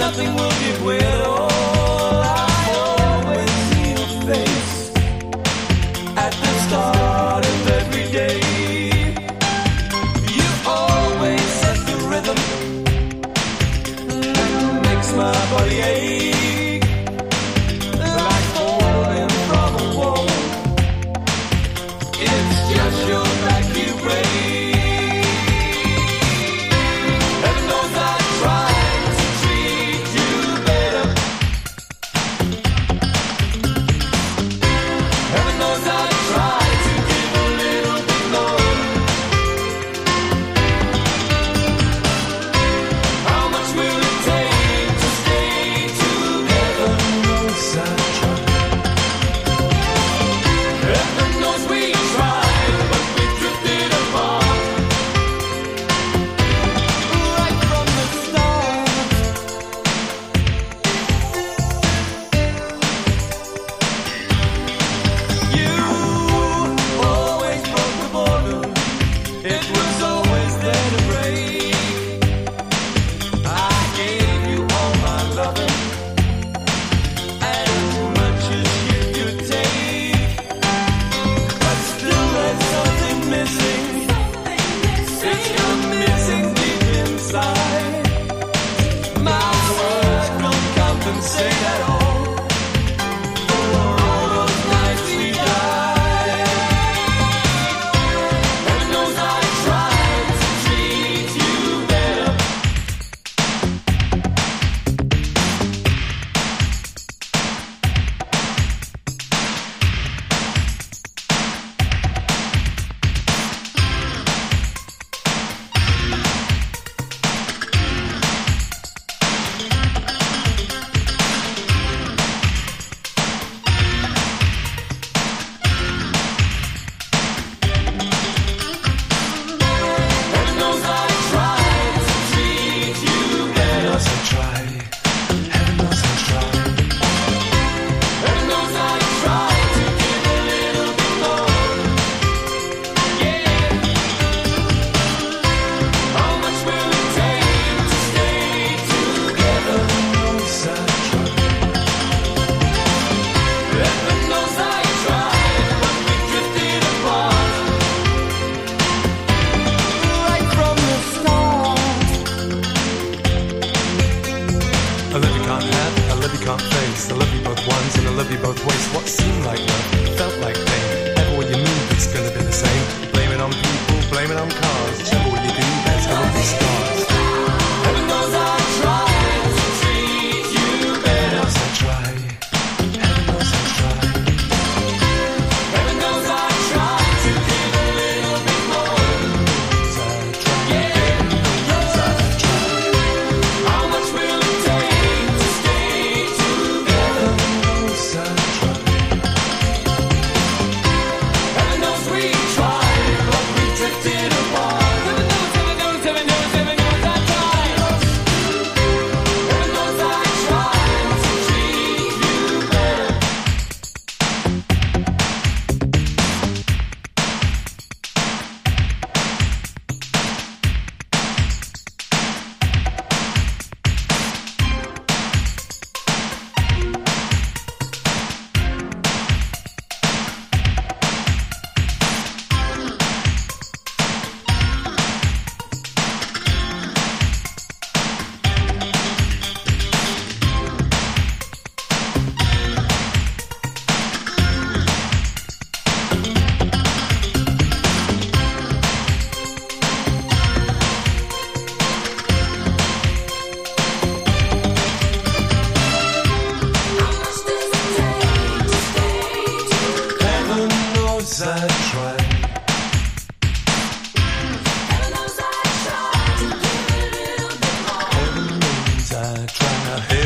nothing will be way at all. I always at the start of every day. You always set the rhythm makes my body ache. say that not things. I love you both once and I love you both ways. What seemed like love felt like pain. Ever when you move, it's gonna be the same. Blame it on people, blame it on cars. Whichever way you do, there's gonna be scars. trying to hit